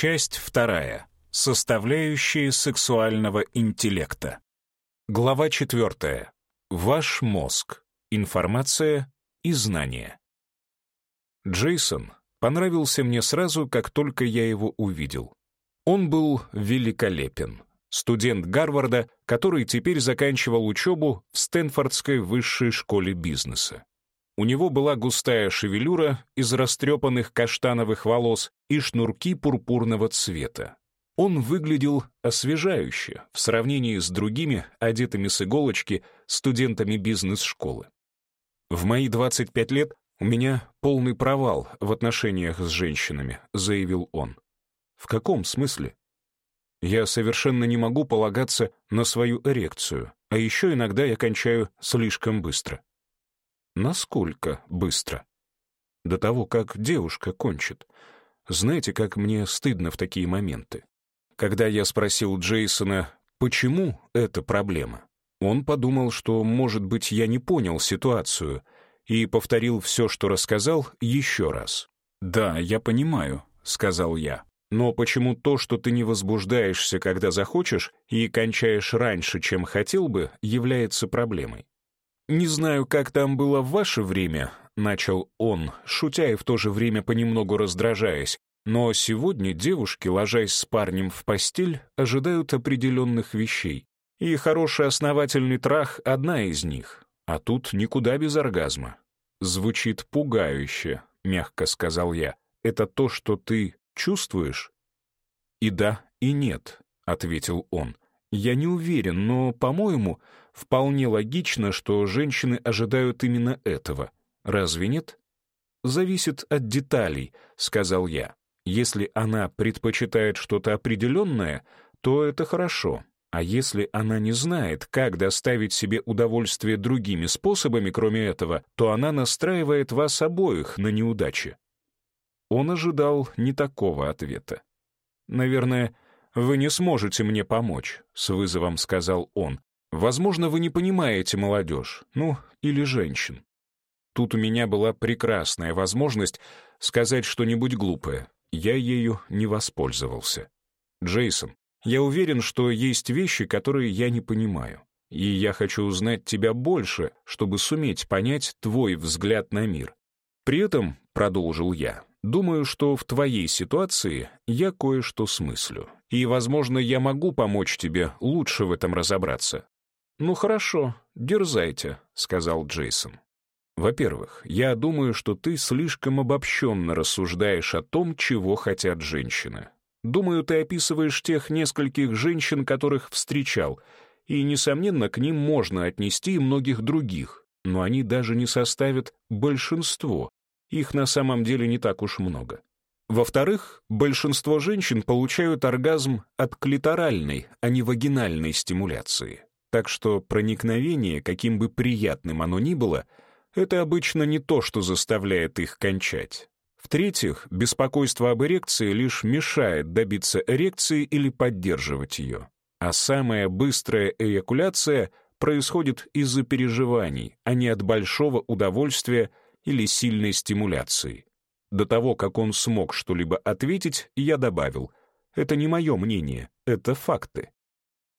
Часть вторая. Составляющие сексуального интеллекта. Глава четвертая. Ваш мозг. Информация и знания. Джейсон понравился мне сразу, как только я его увидел. Он был великолепен. Студент Гарварда, который теперь заканчивал учебу в Стэнфордской высшей школе бизнеса. У него была густая шевелюра из растрепанных каштановых волос и шнурки пурпурного цвета. Он выглядел освежающе в сравнении с другими, одетыми с иголочки, студентами бизнес-школы. «В мои 25 лет у меня полный провал в отношениях с женщинами», — заявил он. «В каком смысле?» «Я совершенно не могу полагаться на свою эрекцию, а еще иногда я кончаю слишком быстро». Насколько быстро? До того, как девушка кончит. Знаете, как мне стыдно в такие моменты. Когда я спросил Джейсона, почему это проблема, он подумал, что, может быть, я не понял ситуацию, и повторил все, что рассказал, еще раз. «Да, я понимаю», — сказал я. «Но почему то, что ты не возбуждаешься, когда захочешь, и кончаешь раньше, чем хотел бы, является проблемой?» «Не знаю, как там было в ваше время», — начал он, шутя и в то же время понемногу раздражаясь, но сегодня девушки, ложась с парнем в постель, ожидают определенных вещей. И хороший основательный трах — одна из них. А тут никуда без оргазма. «Звучит пугающе», — мягко сказал я. «Это то, что ты чувствуешь?» «И да, и нет», — ответил он. Я не уверен, но, по-моему, вполне логично, что женщины ожидают именно этого. Разве нет? «Зависит от деталей», — сказал я. «Если она предпочитает что-то определенное, то это хорошо. А если она не знает, как доставить себе удовольствие другими способами, кроме этого, то она настраивает вас обоих на неудачи». Он ожидал не такого ответа. Наверное, вы не сможете мне помочь», — с вызовом сказал он. «Возможно, вы не понимаете молодежь, ну, или женщин». Тут у меня была прекрасная возможность сказать что-нибудь глупое. Я ею не воспользовался. «Джейсон, я уверен, что есть вещи, которые я не понимаю. И я хочу узнать тебя больше, чтобы суметь понять твой взгляд на мир. При этом, — продолжил я, Думаю, что в твоей ситуации я кое-что смыслю. И, возможно, я могу помочь тебе лучше в этом разобраться. «Ну хорошо, дерзайте», — сказал Джейсон. «Во-первых, я думаю, что ты слишком обобщенно рассуждаешь о том, чего хотят женщины. Думаю, ты описываешь тех нескольких женщин, которых встречал, и, несомненно, к ним можно отнести и многих других, но они даже не составят большинство их на самом деле не так уж много. Во-вторых, большинство женщин получают оргазм от клиторальной, а не вагинальной стимуляции. Так что проникновение, каким бы приятным оно ни было, это обычно не то, что заставляет их кончать. В-третьих, беспокойство об эрекции лишь мешает добиться эрекции или поддерживать ее. А самая быстрая эякуляция происходит из-за переживаний, а не от большого удовольствия или сильной стимуляции. До того, как он смог что-либо ответить, я добавил, это не мое мнение, это факты.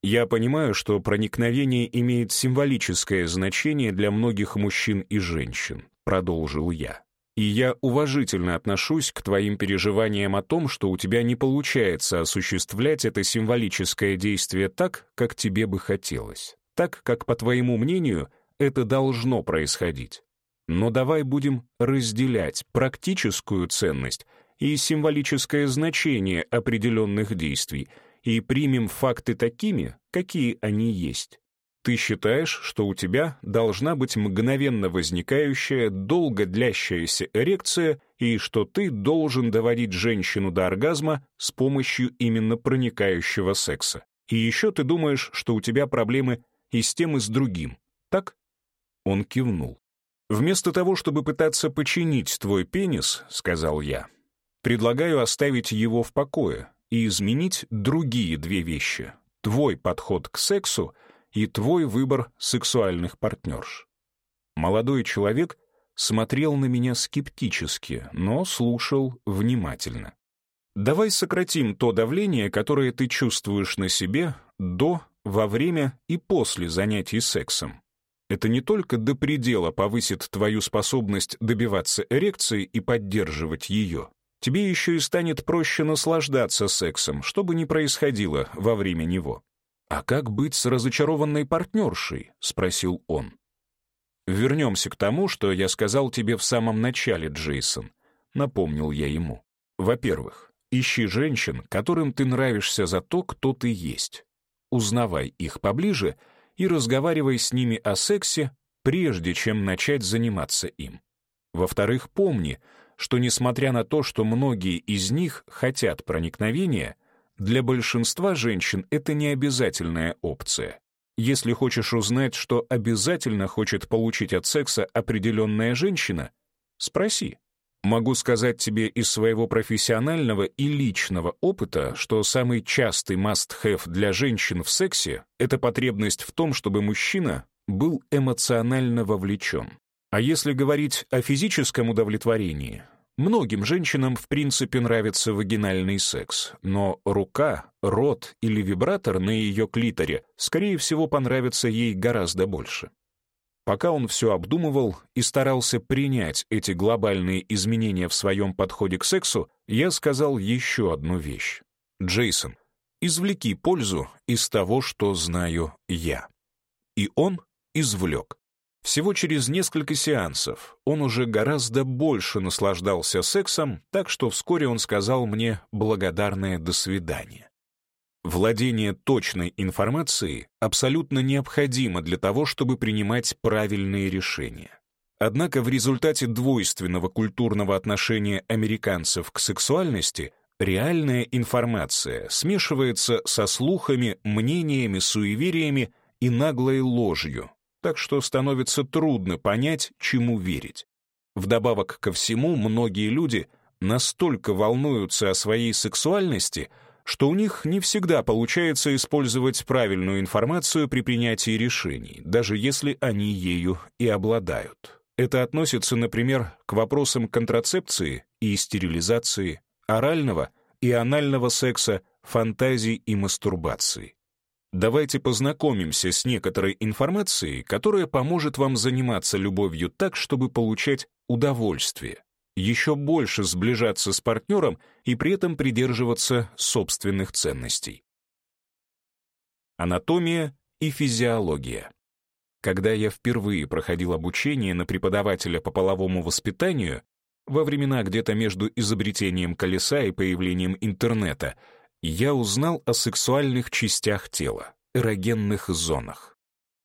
Я понимаю, что проникновение имеет символическое значение для многих мужчин и женщин, продолжил я. И я уважительно отношусь к твоим переживаниям о том, что у тебя не получается осуществлять это символическое действие так, как тебе бы хотелось, так, как, по твоему мнению, это должно происходить. Но давай будем разделять практическую ценность и символическое значение определенных действий и примем факты такими, какие они есть. Ты считаешь, что у тебя должна быть мгновенно возникающая, долго длящаяся эрекция и что ты должен доводить женщину до оргазма с помощью именно проникающего секса. И еще ты думаешь, что у тебя проблемы и с тем, и с другим, так? Он кивнул. «Вместо того, чтобы пытаться починить твой пенис, — сказал я, — предлагаю оставить его в покое и изменить другие две вещи — твой подход к сексу и твой выбор сексуальных партнерш». Молодой человек смотрел на меня скептически, но слушал внимательно. «Давай сократим то давление, которое ты чувствуешь на себе до, во время и после занятий сексом», это не только до предела повысит твою способность добиваться эрекции и поддерживать ее, тебе еще и станет проще наслаждаться сексом, что бы ни происходило во время него. «А как быть с разочарованной партнершей?» — спросил он. «Вернемся к тому, что я сказал тебе в самом начале, Джейсон», — напомнил я ему. «Во-первых, ищи женщин, которым ты нравишься за то, кто ты есть. Узнавай их поближе — и разговаривай с ними о сексе, прежде чем начать заниматься им. Во-вторых, помни, что несмотря на то, что многие из них хотят проникновения, для большинства женщин это не обязательная опция. Если хочешь узнать, что обязательно хочет получить от секса определенная женщина, спроси. Могу сказать тебе из своего профессионального и личного опыта, что самый частый must-have для женщин в сексе — это потребность в том, чтобы мужчина был эмоционально вовлечен. А если говорить о физическом удовлетворении, многим женщинам в принципе нравится вагинальный секс, но рука, рот или вибратор на ее клиторе, скорее всего, понравится ей гораздо больше. Пока он все обдумывал и старался принять эти глобальные изменения в своем подходе к сексу, я сказал еще одну вещь. «Джейсон, извлеки пользу из того, что знаю я». И он извлек. Всего через несколько сеансов он уже гораздо больше наслаждался сексом, так что вскоре он сказал мне благодарное «до свидания». Владение точной информацией абсолютно необходимо для того, чтобы принимать правильные решения. Однако в результате двойственного культурного отношения американцев к сексуальности реальная информация смешивается со слухами, мнениями, суевериями и наглой ложью, так что становится трудно понять, чему верить. Вдобавок ко всему, многие люди настолько волнуются о своей сексуальности — что у них не всегда получается использовать правильную информацию при принятии решений, даже если они ею и обладают. Это относится, например, к вопросам контрацепции и стерилизации, орального и анального секса, фантазий и мастурбации. Давайте познакомимся с некоторой информацией, которая поможет вам заниматься любовью так, чтобы получать удовольствие еще больше сближаться с партнером и при этом придерживаться собственных ценностей. Анатомия и физиология. Когда я впервые проходил обучение на преподавателя по половому воспитанию, во времена где-то между изобретением колеса и появлением интернета, я узнал о сексуальных частях тела, эрогенных зонах.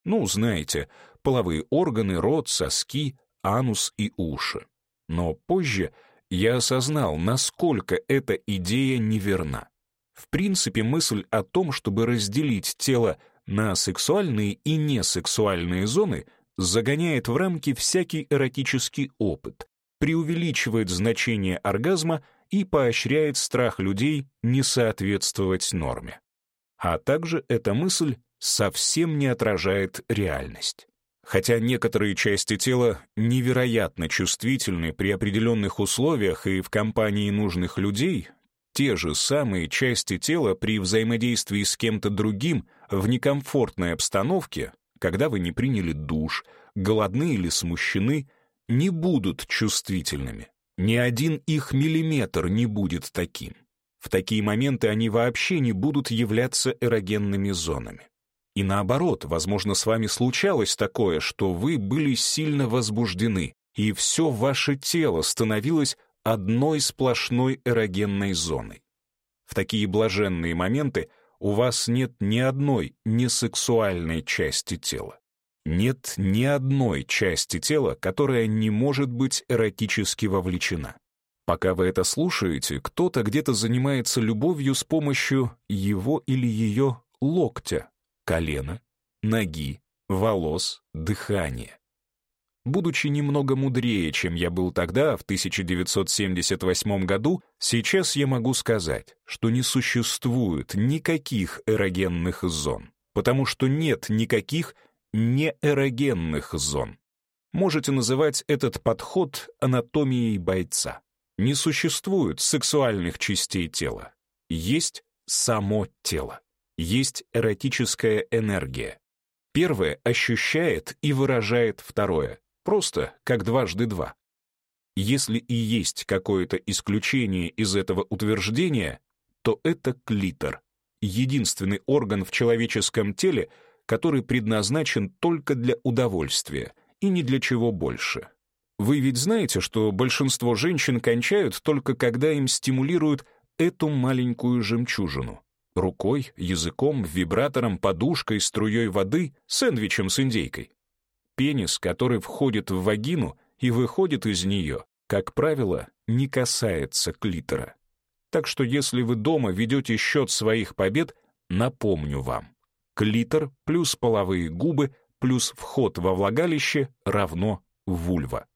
Ну, знаете, половые органы, рот, соски, анус и уши. Но позже я осознал, насколько эта идея неверна. В принципе, мысль о том, чтобы разделить тело на сексуальные и несексуальные зоны, загоняет в рамки всякий эротический опыт, преувеличивает значение оргазма и поощряет страх людей не соответствовать норме. А также эта мысль совсем не отражает реальность. Хотя некоторые части тела невероятно чувствительны при определенных условиях и в компании нужных людей, те же самые части тела при взаимодействии с кем-то другим в некомфортной обстановке, когда вы не приняли душ, голодны или смущены, не будут чувствительными. Ни один их миллиметр не будет таким. В такие моменты они вообще не будут являться эрогенными зонами. И наоборот, возможно, с вами случалось такое, что вы были сильно возбуждены, и все ваше тело становилось одной сплошной эрогенной зоной. В такие блаженные моменты у вас нет ни одной несексуальной части тела. Нет ни одной части тела, которая не может быть эротически вовлечена. Пока вы это слушаете, кто-то где-то занимается любовью с помощью его или ее локтя, колена, ноги, волос, дыхание. Будучи немного мудрее, чем я был тогда, в 1978 году, сейчас я могу сказать, что не существует никаких эрогенных зон, потому что нет никаких неэрогенных зон. Можете называть этот подход анатомией бойца. Не существует сексуальных частей тела. Есть само тело есть эротическая энергия. Первое ощущает и выражает второе, просто как дважды два. Если и есть какое-то исключение из этого утверждения, то это клитор, единственный орган в человеческом теле, который предназначен только для удовольствия и ни для чего больше. Вы ведь знаете, что большинство женщин кончают только когда им стимулируют эту маленькую жемчужину. Рукой, языком, вибратором, подушкой, струей воды, сэндвичем с индейкой. Пенис, который входит в вагину и выходит из нее, как правило, не касается клитора. Так что если вы дома ведете счет своих побед, напомню вам. Клитор плюс половые губы плюс вход во влагалище равно вульва.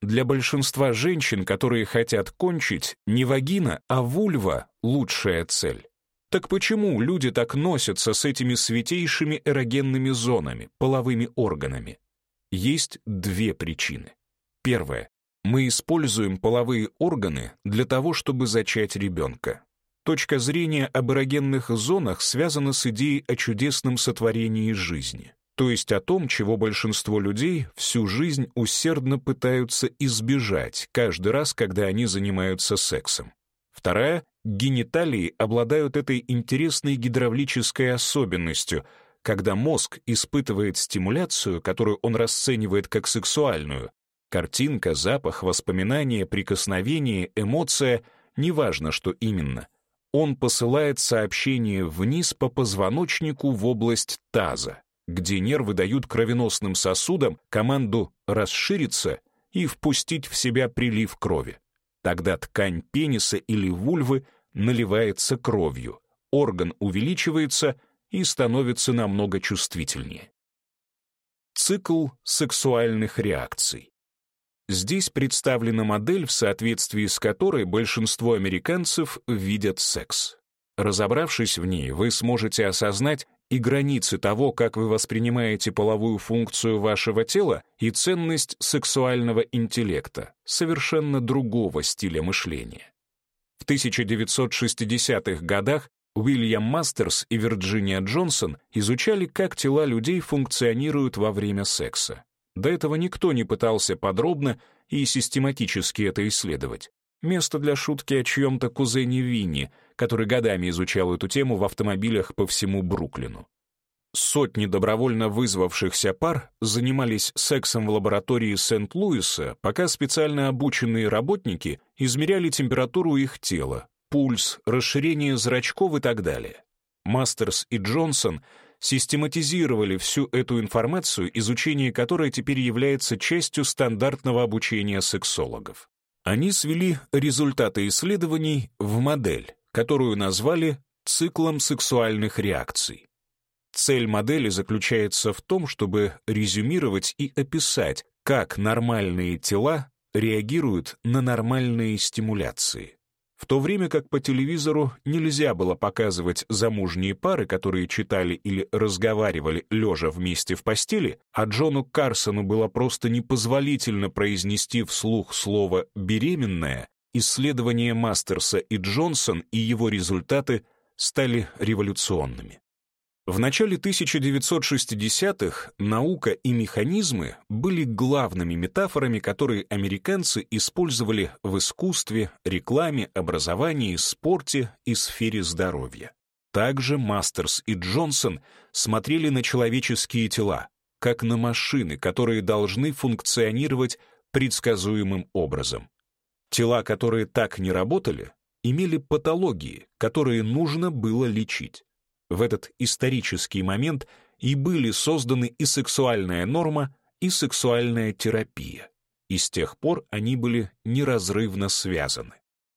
Для большинства женщин, которые хотят кончить, не вагина, а вульва — лучшая цель. Так почему люди так носятся с этими святейшими эрогенными зонами, половыми органами? Есть две причины. Первая: Мы используем половые органы для того, чтобы зачать ребенка. Точка зрения об эрогенных зонах связана с идеей о чудесном сотворении жизни, то есть о том, чего большинство людей всю жизнь усердно пытаются избежать каждый раз, когда они занимаются сексом. Вторая Гениталии обладают этой интересной гидравлической особенностью. Когда мозг испытывает стимуляцию, которую он расценивает как сексуальную, картинка, запах, воспоминание, прикосновение, эмоция, неважно, что именно, он посылает сообщение вниз по позвоночнику в область таза, где нервы дают кровеносным сосудам команду «расшириться» и впустить в себя прилив крови. Тогда ткань пениса или вульвы наливается кровью, орган увеличивается и становится намного чувствительнее. Цикл сексуальных реакций. Здесь представлена модель, в соответствии с которой большинство американцев видят секс. Разобравшись в ней, вы сможете осознать и границы того, как вы воспринимаете половую функцию вашего тела и ценность сексуального интеллекта, совершенно другого стиля мышления. В 1960-х годах Уильям Мастерс и Вирджиния Джонсон изучали, как тела людей функционируют во время секса. До этого никто не пытался подробно и систематически это исследовать. Место для шутки о чьем-то кузене Винни, который годами изучал эту тему в автомобилях по всему Бруклину. Сотни добровольно вызвавшихся пар занимались сексом в лаборатории Сент-Луиса, пока специально обученные работники измеряли температуру их тела, пульс, расширение зрачков и так далее. Мастерс и Джонсон систематизировали всю эту информацию, изучение которой теперь является частью стандартного обучения сексологов. Они свели результаты исследований в модель, которую назвали циклом сексуальных реакций. Цель модели заключается в том, чтобы резюмировать и описать, как нормальные тела реагируют на нормальные стимуляции. В то время как по телевизору нельзя было показывать замужние пары, которые читали или разговаривали лежа вместе в постели, а Джону Карсону было просто непозволительно произнести вслух слово «беременная», исследования Мастерса и Джонсон и его результаты стали революционными. В начале 1960-х наука и механизмы были главными метафорами, которые американцы использовали в искусстве, рекламе, образовании, спорте и сфере здоровья. Также Мастерс и Джонсон смотрели на человеческие тела, как на машины, которые должны функционировать предсказуемым образом. Тела, которые так не работали, имели патологии, которые нужно было лечить. В этот исторический момент и были созданы и сексуальная норма, и сексуальная терапия. И с тех пор они были неразрывно связаны.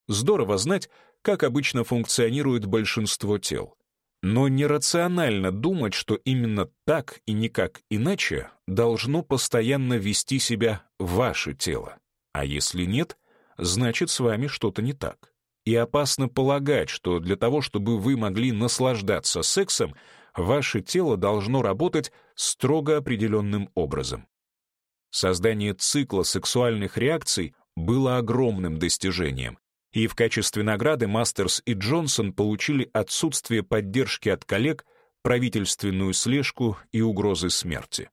Здорово знать, как обычно функционирует большинство тел. Но нерационально думать, что именно так и никак иначе должно постоянно вести себя ваше тело. А если нет, значит, с вами что-то не так и опасно полагать, что для того, чтобы вы могли наслаждаться сексом, ваше тело должно работать строго определенным образом. Создание цикла сексуальных реакций было огромным достижением, и в качестве награды Мастерс и Джонсон получили отсутствие поддержки от коллег, правительственную слежку и угрозы смерти.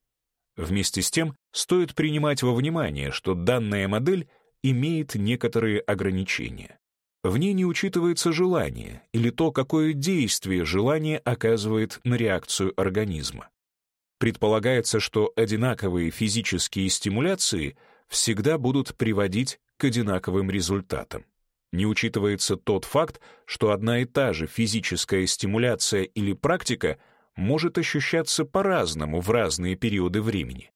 Вместе с тем, стоит принимать во внимание, что данная модель имеет некоторые ограничения. В ней не учитывается желание или то, какое действие желание оказывает на реакцию организма. Предполагается, что одинаковые физические стимуляции всегда будут приводить к одинаковым результатам. Не учитывается тот факт, что одна и та же физическая стимуляция или практика может ощущаться по-разному в разные периоды времени.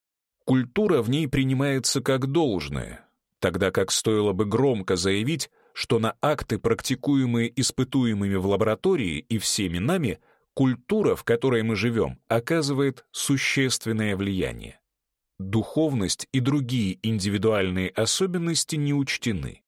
Культура в ней принимается как должное, тогда как стоило бы громко заявить, что на акты, практикуемые испытуемыми в лаборатории и всеми нами, культура, в которой мы живем, оказывает существенное влияние. Духовность и другие индивидуальные особенности не учтены.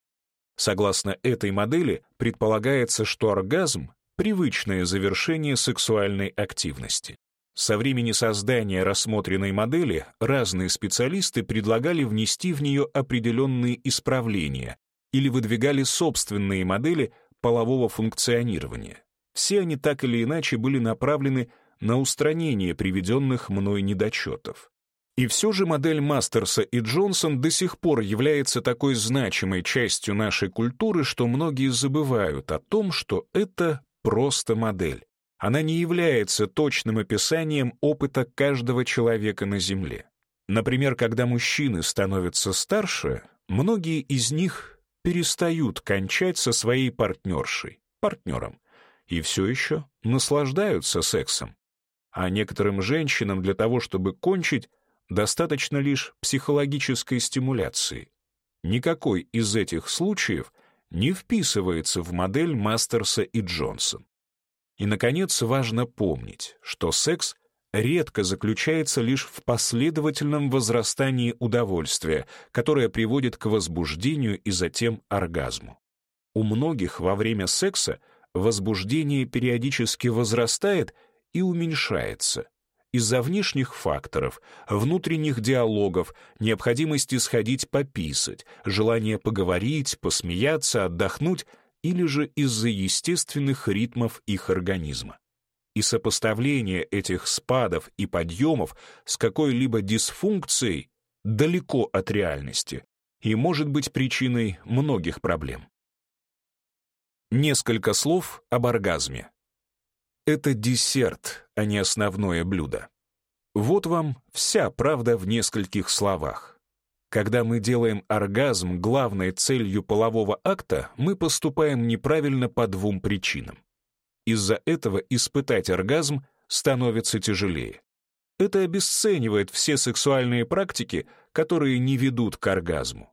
Согласно этой модели, предполагается, что оргазм — привычное завершение сексуальной активности. Со времени создания рассмотренной модели разные специалисты предлагали внести в нее определенные исправления, или выдвигали собственные модели полового функционирования. Все они так или иначе были направлены на устранение приведенных мной недочетов. И все же модель Мастерса и Джонсон до сих пор является такой значимой частью нашей культуры, что многие забывают о том, что это просто модель. Она не является точным описанием опыта каждого человека на Земле. Например, когда мужчины становятся старше, многие из них перестают кончать со своей партнершей, партнером, и все еще наслаждаются сексом. А некоторым женщинам для того, чтобы кончить, достаточно лишь психологической стимуляции. Никакой из этих случаев не вписывается в модель Мастерса и Джонсон. И, наконец, важно помнить, что секс редко заключается лишь в последовательном возрастании удовольствия, которое приводит к возбуждению и затем оргазму. У многих во время секса возбуждение периодически возрастает и уменьшается из-за внешних факторов, внутренних диалогов, необходимости сходить пописать, желания поговорить, посмеяться, отдохнуть или же из-за естественных ритмов их организма и сопоставление этих спадов и подъемов с какой-либо дисфункцией далеко от реальности и может быть причиной многих проблем. Несколько слов об оргазме. Это десерт, а не основное блюдо. Вот вам вся правда в нескольких словах. Когда мы делаем оргазм главной целью полового акта, мы поступаем неправильно по двум причинам из-за этого испытать оргазм становится тяжелее. Это обесценивает все сексуальные практики, которые не ведут к оргазму.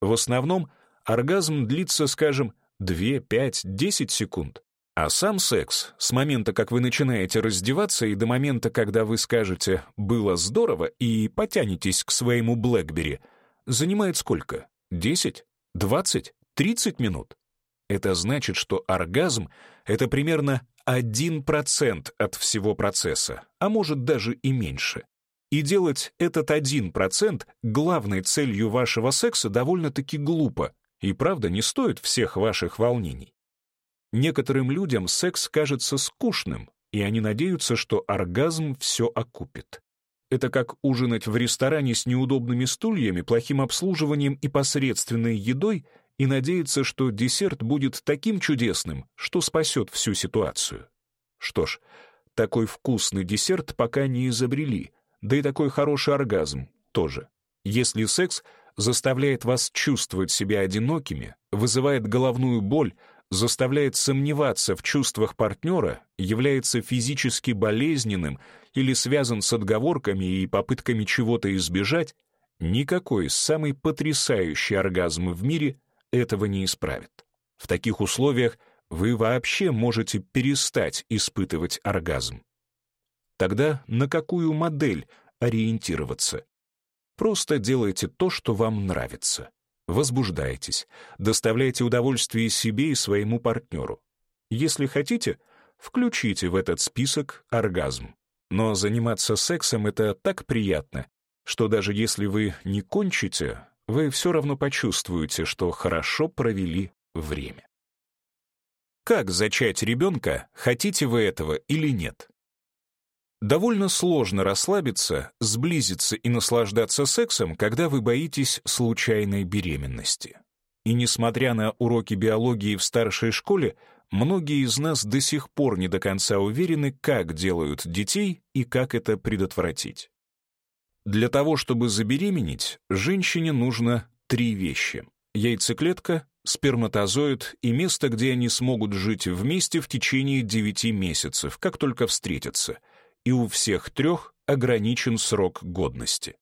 В основном оргазм длится, скажем, 2, 5, 10 секунд. А сам секс, с момента, как вы начинаете раздеваться и до момента, когда вы скажете «было здорово» и потянетесь к своему Блэкбери, занимает сколько? 10? 20? 30 минут? Это значит, что оргазм — это примерно 1% от всего процесса, а может даже и меньше. И делать этот 1% главной целью вашего секса довольно-таки глупо, и правда не стоит всех ваших волнений. Некоторым людям секс кажется скучным, и они надеются, что оргазм все окупит. Это как ужинать в ресторане с неудобными стульями, плохим обслуживанием и посредственной едой и надеется, что десерт будет таким чудесным, что спасет всю ситуацию. Что ж, такой вкусный десерт пока не изобрели, да и такой хороший оргазм тоже. Если секс заставляет вас чувствовать себя одинокими, вызывает головную боль, заставляет сомневаться в чувствах партнера, является физически болезненным или связан с отговорками и попытками чего-то избежать, никакой самый потрясающий оргазм в мире этого не исправит. В таких условиях вы вообще можете перестать испытывать оргазм. Тогда на какую модель ориентироваться? Просто делайте то, что вам нравится. Возбуждайтесь, доставляйте удовольствие себе и своему партнеру. Если хотите, включите в этот список оргазм. Но заниматься сексом — это так приятно, что даже если вы не кончите, вы все равно почувствуете, что хорошо провели время. Как зачать ребенка, хотите вы этого или нет? Довольно сложно расслабиться, сблизиться и наслаждаться сексом, когда вы боитесь случайной беременности. И несмотря на уроки биологии в старшей школе, многие из нас до сих пор не до конца уверены, как делают детей и как это предотвратить. Для того, чтобы забеременеть, женщине нужно три вещи. Яйцеклетка, сперматозоид и место, где они смогут жить вместе в течение девяти месяцев, как только встретятся. И у всех трех ограничен срок годности.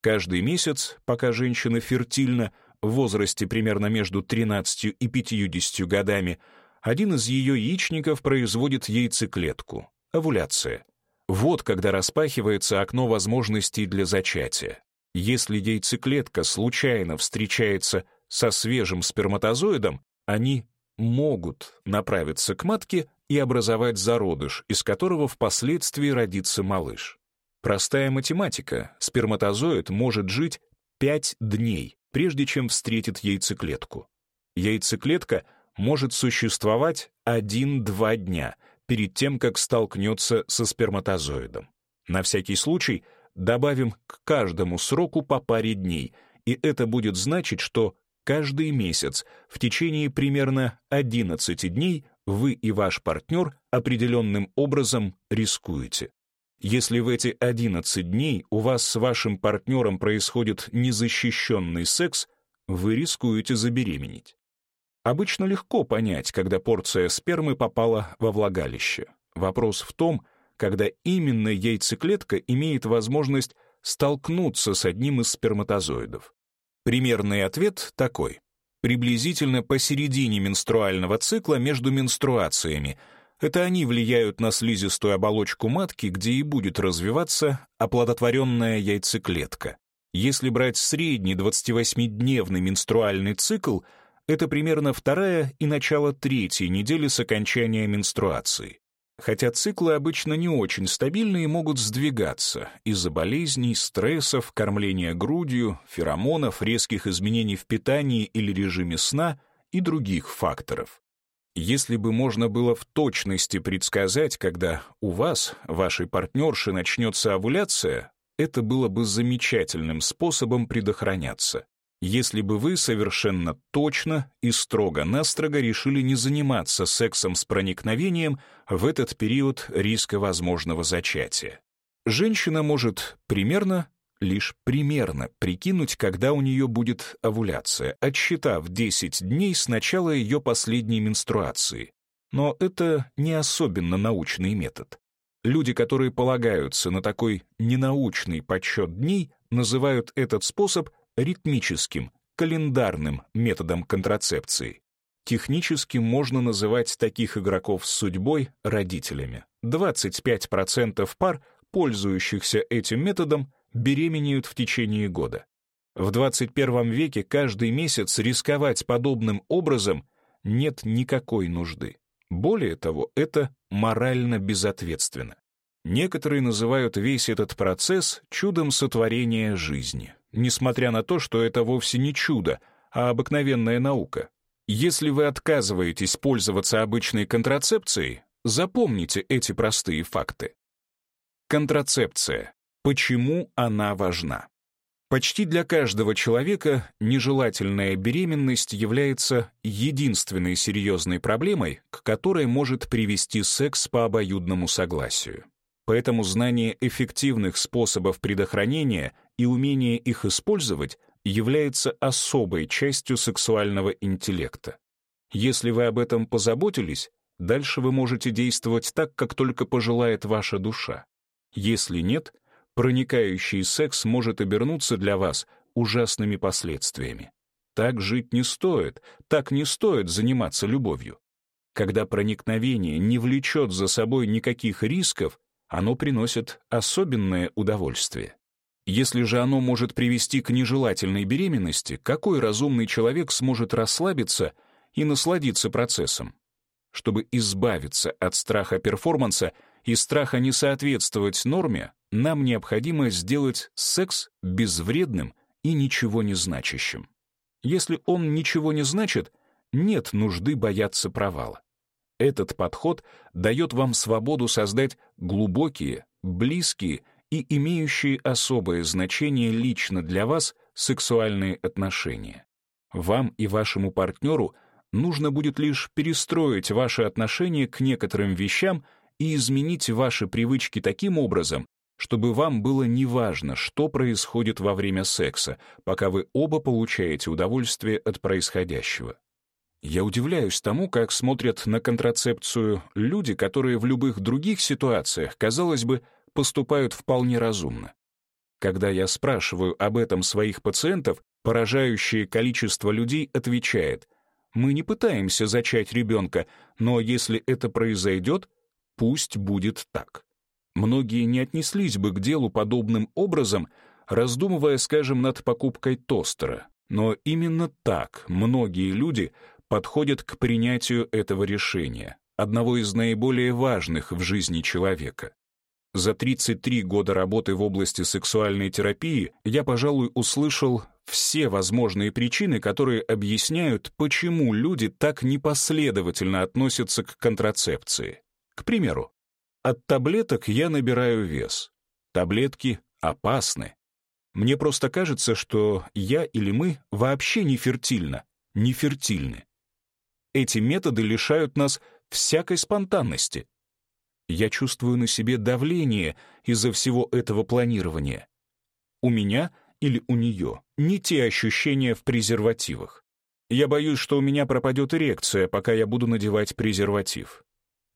Каждый месяц, пока женщина фертильна, в возрасте примерно между 13 и 50 годами, один из ее яичников производит яйцеклетку — овуляция. Вот когда распахивается окно возможностей для зачатия. Если яйцеклетка случайно встречается со свежим сперматозоидом, они могут направиться к матке и образовать зародыш, из которого впоследствии родится малыш. Простая математика. Сперматозоид может жить 5 дней, прежде чем встретит яйцеклетку. Яйцеклетка может существовать 1-2 дня — перед тем, как столкнется со сперматозоидом. На всякий случай добавим к каждому сроку по паре дней, и это будет значить, что каждый месяц в течение примерно 11 дней вы и ваш партнер определенным образом рискуете. Если в эти 11 дней у вас с вашим партнером происходит незащищенный секс, вы рискуете забеременеть. Обычно легко понять, когда порция спермы попала во влагалище. Вопрос в том, когда именно яйцеклетка имеет возможность столкнуться с одним из сперматозоидов. Примерный ответ такой. Приблизительно посередине менструального цикла между менструациями. Это они влияют на слизистую оболочку матки, где и будет развиваться оплодотворенная яйцеклетка. Если брать средний 28-дневный менструальный цикл — это примерно вторая и начало третьей недели с окончания менструации. Хотя циклы обычно не очень стабильны и могут сдвигаться из-за болезней, стрессов, кормления грудью, феромонов, резких изменений в питании или режиме сна и других факторов. Если бы можно было в точности предсказать, когда у вас, вашей партнерши, начнется овуляция, это было бы замечательным способом предохраняться если бы вы совершенно точно и строго-настрого решили не заниматься сексом с проникновением в этот период риска возможного зачатия. Женщина может примерно, лишь примерно прикинуть, когда у нее будет овуляция, отсчитав 10 дней с начала ее последней менструации. Но это не особенно научный метод. Люди, которые полагаются на такой ненаучный подсчет дней, называют этот способ – ритмическим, календарным методом контрацепции. Технически можно называть таких игроков с судьбой родителями. 25% пар, пользующихся этим методом, беременеют в течение года. В 21 веке каждый месяц рисковать подобным образом нет никакой нужды. Более того, это морально безответственно. Некоторые называют весь этот процесс чудом сотворения жизни несмотря на то, что это вовсе не чудо, а обыкновенная наука. Если вы отказываетесь пользоваться обычной контрацепцией, запомните эти простые факты. Контрацепция. Почему она важна? Почти для каждого человека нежелательная беременность является единственной серьезной проблемой, к которой может привести секс по обоюдному согласию. Поэтому знание эффективных способов предохранения и умение их использовать является особой частью сексуального интеллекта. Если вы об этом позаботились, дальше вы можете действовать так, как только пожелает ваша душа. Если нет, проникающий секс может обернуться для вас ужасными последствиями. Так жить не стоит, так не стоит заниматься любовью. Когда проникновение не влечет за собой никаких рисков, оно приносит особенное удовольствие. Если же оно может привести к нежелательной беременности, какой разумный человек сможет расслабиться и насладиться процессом? Чтобы избавиться от страха перформанса и страха не соответствовать норме, нам необходимо сделать секс безвредным и ничего не значащим. Если он ничего не значит, нет нужды бояться провала. Этот подход дает вам свободу создать глубокие, близкие и имеющие особое значение лично для вас сексуальные отношения. Вам и вашему партнеру нужно будет лишь перестроить ваши отношения к некоторым вещам и изменить ваши привычки таким образом, чтобы вам было неважно, что происходит во время секса, пока вы оба получаете удовольствие от происходящего. Я удивляюсь тому, как смотрят на контрацепцию люди, которые в любых других ситуациях, казалось бы, поступают вполне разумно. Когда я спрашиваю об этом своих пациентов, поражающее количество людей отвечает, мы не пытаемся зачать ребенка, но если это произойдет, пусть будет так. Многие не отнеслись бы к делу подобным образом, раздумывая, скажем, над покупкой тостера. Но именно так многие люди подходят к принятию этого решения, одного из наиболее важных в жизни человека. За 33 года работы в области сексуальной терапии я, пожалуй, услышал все возможные причины, которые объясняют, почему люди так непоследовательно относятся к контрацепции. К примеру, от таблеток я набираю вес. Таблетки опасны. Мне просто кажется, что я или мы вообще не фертильно, не фертильны. Эти методы лишают нас всякой спонтанности. Я чувствую на себе давление из-за всего этого планирования. У меня или у нее не те ощущения в презервативах. Я боюсь, что у меня пропадет эрекция, пока я буду надевать презерватив.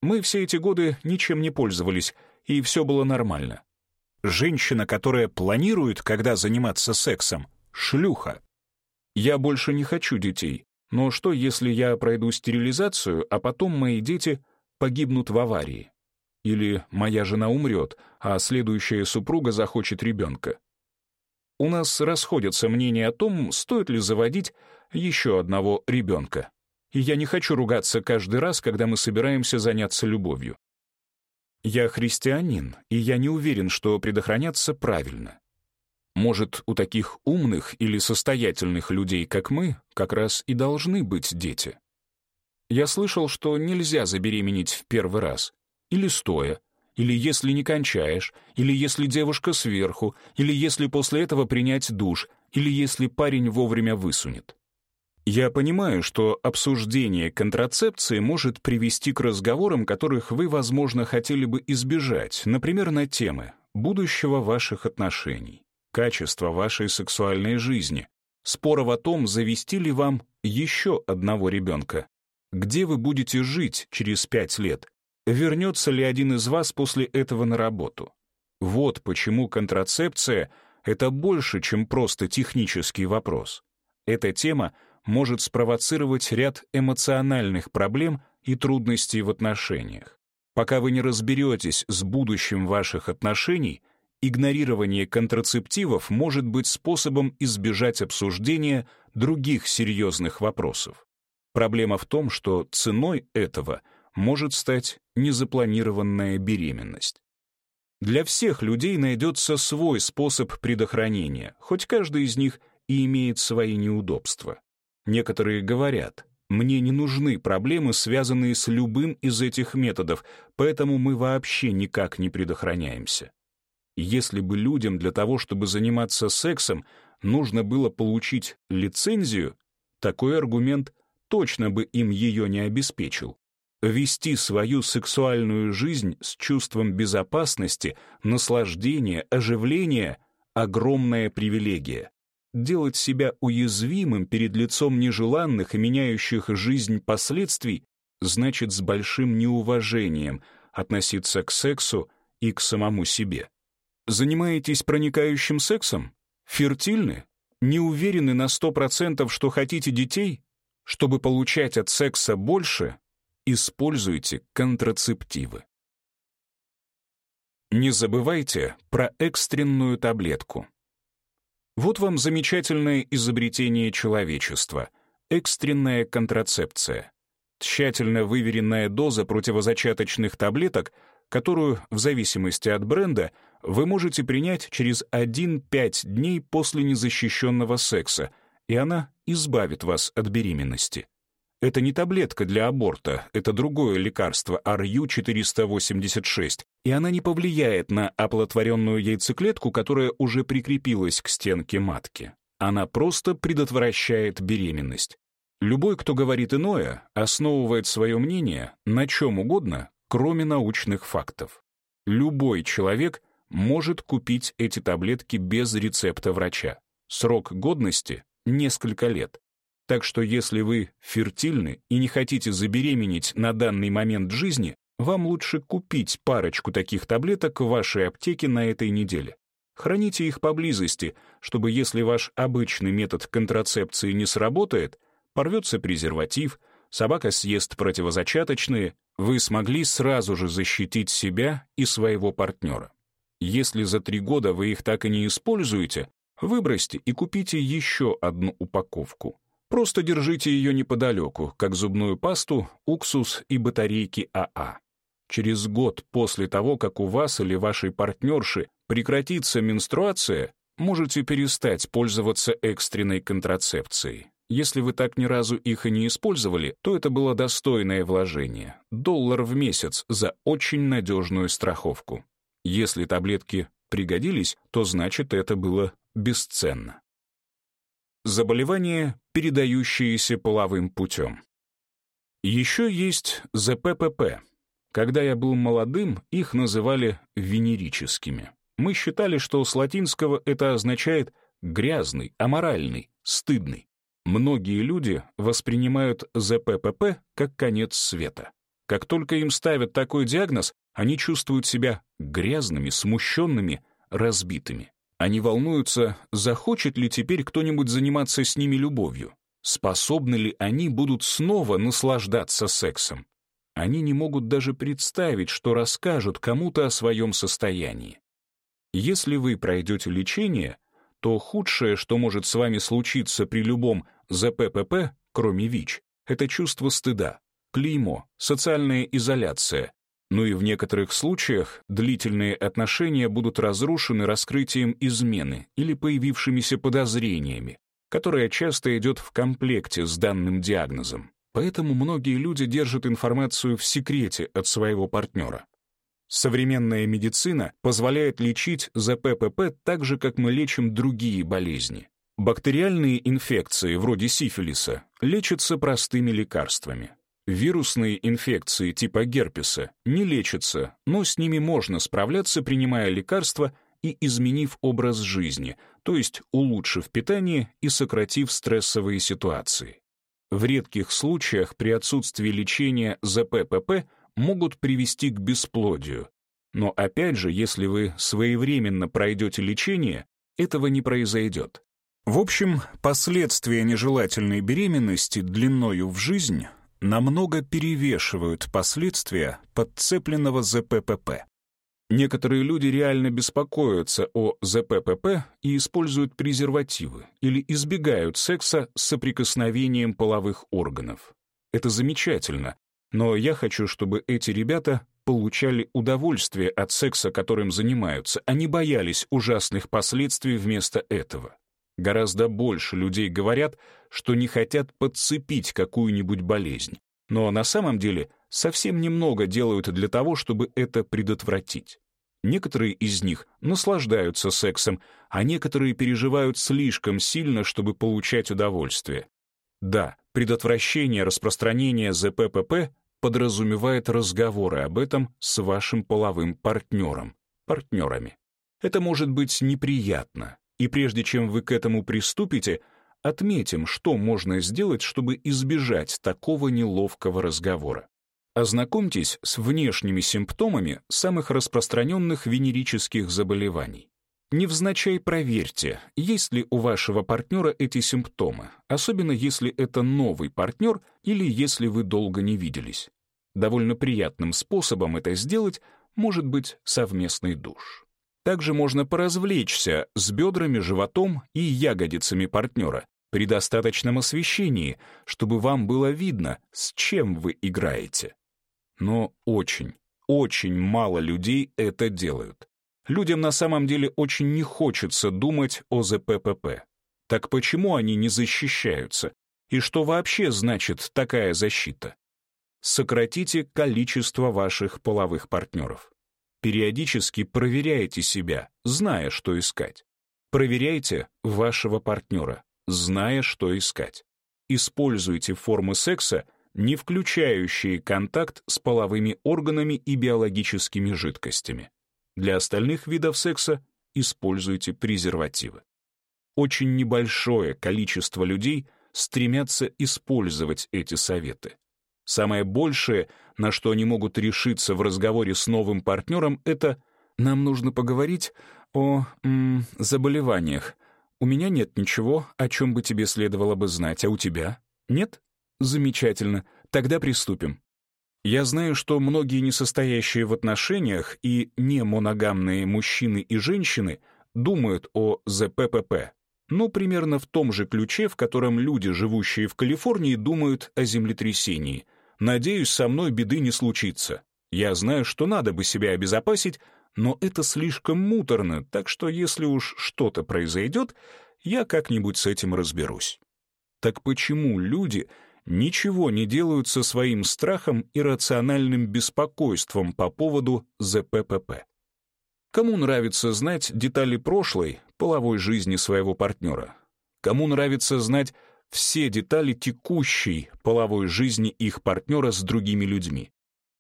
Мы все эти годы ничем не пользовались, и все было нормально. Женщина, которая планирует, когда заниматься сексом, — шлюха. Я больше не хочу детей, но что, если я пройду стерилизацию, а потом мои дети погибнут в аварии? Или «моя жена умрет», а следующая супруга захочет ребенка. У нас расходятся мнения о том, стоит ли заводить еще одного ребенка. И я не хочу ругаться каждый раз, когда мы собираемся заняться любовью. Я христианин, и я не уверен, что предохраняться правильно. Может, у таких умных или состоятельных людей, как мы, как раз и должны быть дети. Я слышал, что нельзя забеременеть в первый раз или стоя, или если не кончаешь, или если девушка сверху, или если после этого принять душ, или если парень вовремя высунет. Я понимаю, что обсуждение контрацепции может привести к разговорам, которых вы, возможно, хотели бы избежать, например, на темы будущего ваших отношений, качества вашей сексуальной жизни, споров о том, завести ли вам еще одного ребенка, где вы будете жить через пять лет вернется ли один из вас после этого на работу. Вот почему контрацепция — это больше, чем просто технический вопрос. Эта тема может спровоцировать ряд эмоциональных проблем и трудностей в отношениях. Пока вы не разберетесь с будущим ваших отношений, игнорирование контрацептивов может быть способом избежать обсуждения других серьезных вопросов. Проблема в том, что ценой этого может стать незапланированная беременность. Для всех людей найдется свой способ предохранения, хоть каждый из них и имеет свои неудобства. Некоторые говорят, мне не нужны проблемы, связанные с любым из этих методов, поэтому мы вообще никак не предохраняемся. Если бы людям для того, чтобы заниматься сексом, нужно было получить лицензию, такой аргумент точно бы им ее не обеспечил вести свою сексуальную жизнь с чувством безопасности, наслаждения, оживления — огромная привилегия. Делать себя уязвимым перед лицом нежеланных и меняющих жизнь последствий значит с большим неуважением относиться к сексу и к самому себе. Занимаетесь проникающим сексом? Фертильны? Не уверены на 100%, что хотите детей? Чтобы получать от секса больше, Используйте контрацептивы. Не забывайте про экстренную таблетку. Вот вам замечательное изобретение человечества — экстренная контрацепция. Тщательно выверенная доза противозачаточных таблеток, которую, в зависимости от бренда, вы можете принять через 1-5 дней после незащищенного секса, и она избавит вас от беременности. Это не таблетка для аборта, это другое лекарство RU-486, и она не повлияет на оплодотворенную яйцеклетку, которая уже прикрепилась к стенке матки. Она просто предотвращает беременность. Любой, кто говорит иное, основывает свое мнение на чем угодно, кроме научных фактов. Любой человек может купить эти таблетки без рецепта врача. Срок годности — несколько лет. Так что если вы фертильны и не хотите забеременеть на данный момент жизни, вам лучше купить парочку таких таблеток в вашей аптеке на этой неделе. Храните их поблизости, чтобы если ваш обычный метод контрацепции не сработает, порвется презерватив, собака съест противозачаточные, вы смогли сразу же защитить себя и своего партнера. Если за три года вы их так и не используете, выбросьте и купите еще одну упаковку. Просто держите ее неподалеку, как зубную пасту, уксус и батарейки АА. Через год после того, как у вас или вашей партнерши прекратится менструация, можете перестать пользоваться экстренной контрацепцией. Если вы так ни разу их и не использовали, то это было достойное вложение. Доллар в месяц за очень надежную страховку. Если таблетки пригодились, то значит это было бесценно. Заболевания, передающиеся половым путем. Еще есть ЗППП. Когда я был молодым, их называли венерическими. Мы считали, что с латинского это означает «грязный», «аморальный», «стыдный». Многие люди воспринимают ЗППП как конец света. Как только им ставят такой диагноз, они чувствуют себя грязными, смущенными, разбитыми. Они волнуются, захочет ли теперь кто-нибудь заниматься с ними любовью, способны ли они будут снова наслаждаться сексом. Они не могут даже представить, что расскажут кому-то о своем состоянии. Если вы пройдете лечение, то худшее, что может с вами случиться при любом ЗППП, кроме ВИЧ, это чувство стыда, клеймо, социальная изоляция, ну и в некоторых случаях длительные отношения будут разрушены раскрытием измены или появившимися подозрениями, которая часто идет в комплекте с данным диагнозом. Поэтому многие люди держат информацию в секрете от своего партнера. Современная медицина позволяет лечить ЗППП так же, как мы лечим другие болезни. Бактериальные инфекции, вроде сифилиса, лечатся простыми лекарствами. Вирусные инфекции типа герпеса не лечатся, но с ними можно справляться, принимая лекарства и изменив образ жизни, то есть улучшив питание и сократив стрессовые ситуации. В редких случаях при отсутствии лечения ЗППП могут привести к бесплодию. Но опять же, если вы своевременно пройдете лечение, этого не произойдет. В общем, последствия нежелательной беременности длиною в жизнь намного перевешивают последствия подцепленного ЗППП. Некоторые люди реально беспокоятся о ЗППП и используют презервативы или избегают секса с соприкосновением половых органов. Это замечательно, но я хочу, чтобы эти ребята получали удовольствие от секса, которым занимаются, а не боялись ужасных последствий вместо этого. Гораздо больше людей говорят, что не хотят подцепить какую-нибудь болезнь, но на самом деле совсем немного делают для того, чтобы это предотвратить. Некоторые из них наслаждаются сексом, а некоторые переживают слишком сильно, чтобы получать удовольствие. Да, предотвращение распространения ЗППП подразумевает разговоры об этом с вашим половым партнером, партнерами. Это может быть неприятно, и прежде чем вы к этому приступите — Отметим, что можно сделать, чтобы избежать такого неловкого разговора. Ознакомьтесь с внешними симптомами самых распространенных венерических заболеваний. Невзначай проверьте, есть ли у вашего партнера эти симптомы, особенно если это новый партнер или если вы долго не виделись. Довольно приятным способом это сделать может быть совместный душ. Также можно поразвлечься с бедрами, животом и ягодицами партнера, при достаточном освещении, чтобы вам было видно, с чем вы играете. Но очень, очень мало людей это делают. Людям на самом деле очень не хочется думать о ЗППП. Так почему они не защищаются? И что вообще значит такая защита? Сократите количество ваших половых партнеров. Периодически проверяйте себя, зная, что искать. Проверяйте вашего партнера, зная, что искать. Используйте формы секса, не включающие контакт с половыми органами и биологическими жидкостями. Для остальных видов секса используйте презервативы. Очень небольшое количество людей стремятся использовать эти советы. Самое большее, на что они могут решиться в разговоре с новым партнером, это «нам нужно поговорить о м, заболеваниях, у меня нет ничего, о чем бы тебе следовало бы знать, а у тебя? Нет? Замечательно. Тогда приступим. Я знаю, что многие несостоящие в отношениях и немоногамные мужчины и женщины думают о ЗППП, но ну, примерно в том же ключе, в котором люди, живущие в Калифорнии, думают о землетрясении. Надеюсь, со мной беды не случится. Я знаю, что надо бы себя обезопасить, но это слишком муторно, так что если уж что-то произойдет, я как-нибудь с этим разберусь. Так почему люди ничего не делают со своим страхом и рациональным беспокойством по поводу ЗППП? Кому нравится знать детали прошлой, половой жизни своего партнера? Кому нравится знать все детали текущей половой жизни их партнера с другими людьми?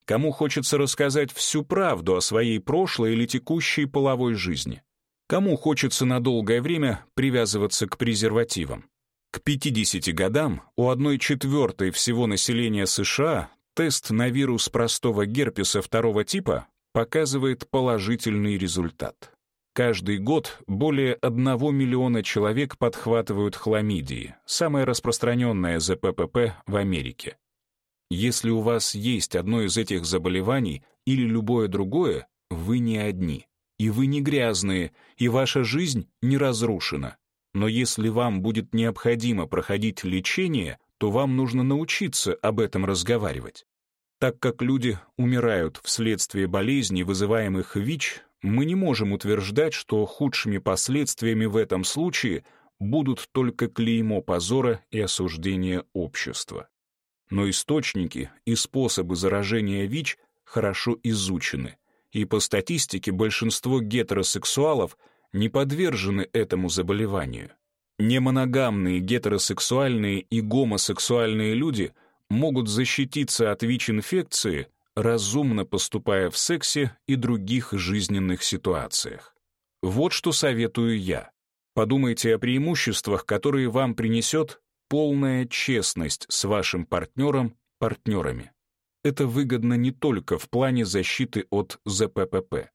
кому хочется рассказать всю правду о своей прошлой или текущей половой жизни, кому хочется на долгое время привязываться к презервативам. К 50 годам у 1 четвертой всего населения США тест на вирус простого герпеса второго типа показывает положительный результат. Каждый год более 1 миллиона человек подхватывают хламидии, самое распространенное ЗППП в Америке. Если у вас есть одно из этих заболеваний или любое другое, вы не одни. И вы не грязные, и ваша жизнь не разрушена. Но если вам будет необходимо проходить лечение, то вам нужно научиться об этом разговаривать. Так как люди умирают вследствие болезней, вызываемых ВИЧ, мы не можем утверждать, что худшими последствиями в этом случае будут только клеймо позора и осуждение общества но источники и способы заражения ВИЧ хорошо изучены, и по статистике большинство гетеросексуалов не подвержены этому заболеванию. Немоногамные гетеросексуальные и гомосексуальные люди могут защититься от ВИЧ-инфекции, разумно поступая в сексе и других жизненных ситуациях. Вот что советую я. Подумайте о преимуществах, которые вам принесет полная честность с вашим партнером, партнерами. Это выгодно не только в плане защиты от ЗППП.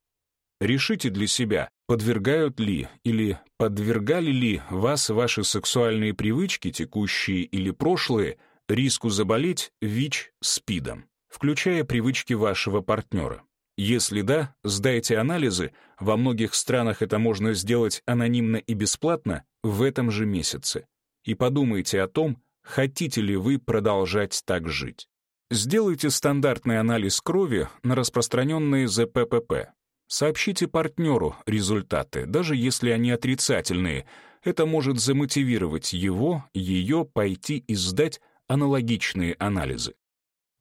Решите для себя, подвергают ли или подвергали ли вас ваши сексуальные привычки, текущие или прошлые, риску заболеть ВИЧ, СПИДом, включая привычки вашего партнера. Если да, сдайте анализы, во многих странах это можно сделать анонимно и бесплатно в этом же месяце и подумайте о том, хотите ли вы продолжать так жить. Сделайте стандартный анализ крови на распространенные ЗППП. Сообщите партнеру результаты, даже если они отрицательные. Это может замотивировать его, ее пойти и сдать аналогичные анализы.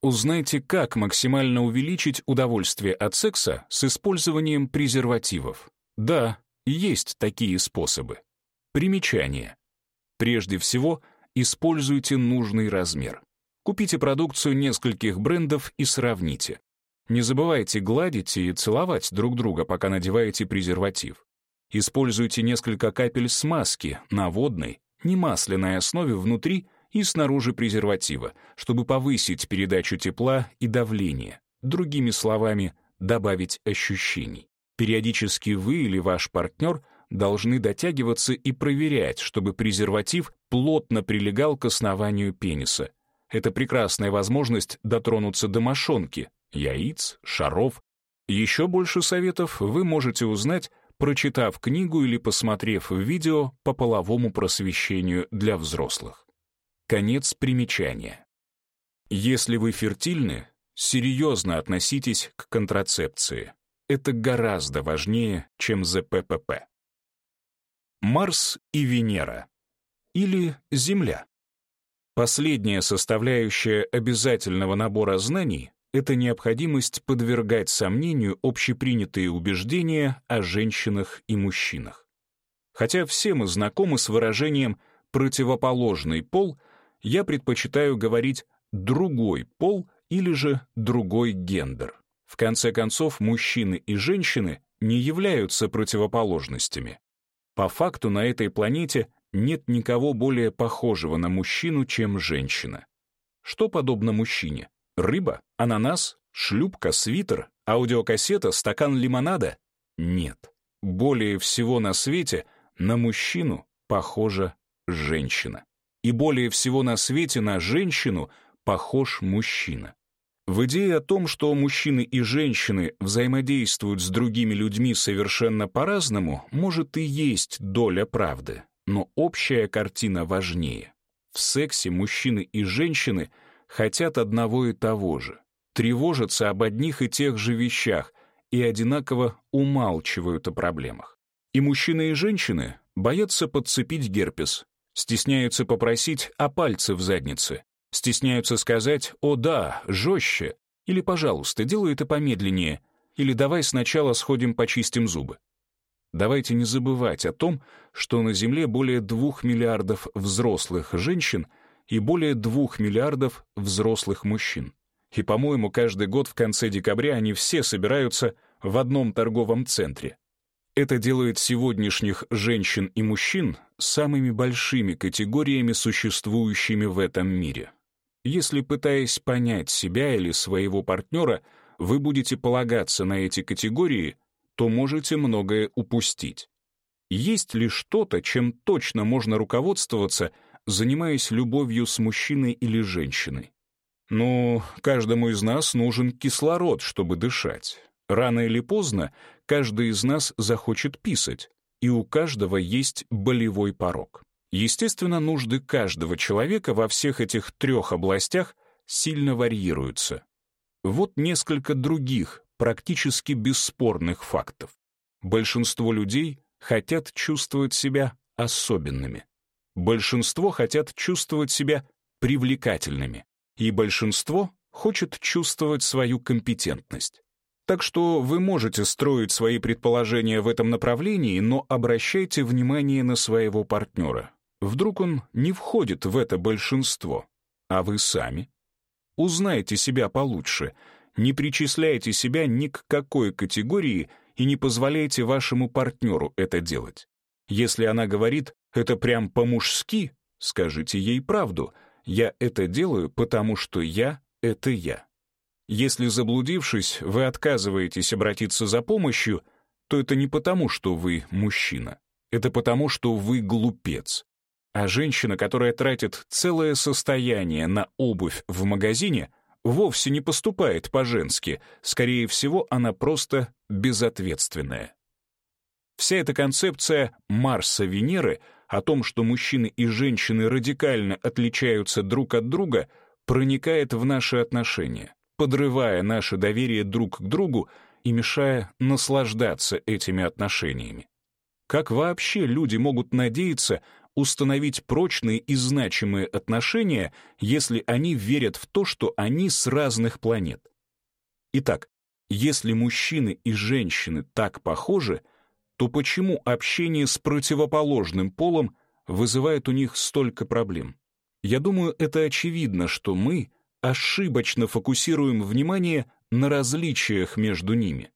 Узнайте, как максимально увеличить удовольствие от секса с использованием презервативов. Да, есть такие способы. Примечание. Прежде всего, используйте нужный размер. Купите продукцию нескольких брендов и сравните. Не забывайте гладить и целовать друг друга, пока надеваете презерватив. Используйте несколько капель смазки на водной, не масляной основе внутри и снаружи презерватива, чтобы повысить передачу тепла и давления. Другими словами, добавить ощущений. Периодически вы или ваш партнер должны дотягиваться и проверять, чтобы презерватив плотно прилегал к основанию пениса. Это прекрасная возможность дотронуться до мошонки, яиц, шаров. Еще больше советов вы можете узнать, прочитав книгу или посмотрев видео по половому просвещению для взрослых. Конец примечания. Если вы фертильны, серьезно относитесь к контрацепции. Это гораздо важнее, чем ЗППП. Марс и Венера. Или Земля. Последняя составляющая обязательного набора знаний — это необходимость подвергать сомнению общепринятые убеждения о женщинах и мужчинах. Хотя все мы знакомы с выражением «противоположный пол», я предпочитаю говорить «другой пол» или же «другой гендер». В конце концов, мужчины и женщины не являются противоположностями. По факту на этой планете нет никого более похожего на мужчину, чем женщина. Что подобно мужчине? Рыба? Ананас? Шлюпка? Свитер? Аудиокассета? Стакан лимонада? Нет. Более всего на свете на мужчину похожа женщина. И более всего на свете на женщину похож мужчина. В идее о том, что мужчины и женщины взаимодействуют с другими людьми совершенно по-разному, может и есть доля правды, но общая картина важнее. В сексе мужчины и женщины хотят одного и того же, тревожатся об одних и тех же вещах и одинаково умалчивают о проблемах. И мужчины и женщины боятся подцепить герпес, стесняются попросить о пальце в заднице, Стесняются сказать «О да, жестче» или «Пожалуйста, делай это помедленнее» или «Давай сначала сходим почистим зубы». Давайте не забывать о том, что на Земле более двух миллиардов взрослых женщин и более двух миллиардов взрослых мужчин. И, по-моему, каждый год в конце декабря они все собираются в одном торговом центре. Это делает сегодняшних женщин и мужчин самыми большими категориями, существующими в этом мире. Если, пытаясь понять себя или своего партнера, вы будете полагаться на эти категории, то можете многое упустить. Есть ли что-то, чем точно можно руководствоваться, занимаясь любовью с мужчиной или женщиной? Ну, каждому из нас нужен кислород, чтобы дышать. Рано или поздно каждый из нас захочет писать, и у каждого есть болевой порог. Естественно, нужды каждого человека во всех этих трех областях сильно варьируются. Вот несколько других, практически бесспорных фактов. Большинство людей хотят чувствовать себя особенными. Большинство хотят чувствовать себя привлекательными. И большинство хочет чувствовать свою компетентность. Так что вы можете строить свои предположения в этом направлении, но обращайте внимание на своего партнера. Вдруг он не входит в это большинство, а вы сами? Узнайте себя получше, не причисляйте себя ни к какой категории и не позволяйте вашему партнеру это делать. Если она говорит «это прям по-мужски», скажите ей правду. Я это делаю, потому что я — это я. Если, заблудившись, вы отказываетесь обратиться за помощью, то это не потому, что вы мужчина. Это потому, что вы глупец. А женщина, которая тратит целое состояние на обувь в магазине, вовсе не поступает по-женски. Скорее всего, она просто безответственная. Вся эта концепция Марса-Венеры о том, что мужчины и женщины радикально отличаются друг от друга, проникает в наши отношения, подрывая наше доверие друг к другу и мешая наслаждаться этими отношениями. Как вообще люди могут надеяться установить прочные и значимые отношения, если они верят в то, что они с разных планет. Итак, если мужчины и женщины так похожи, то почему общение с противоположным полом вызывает у них столько проблем? Я думаю, это очевидно, что мы ошибочно фокусируем внимание на различиях между ними.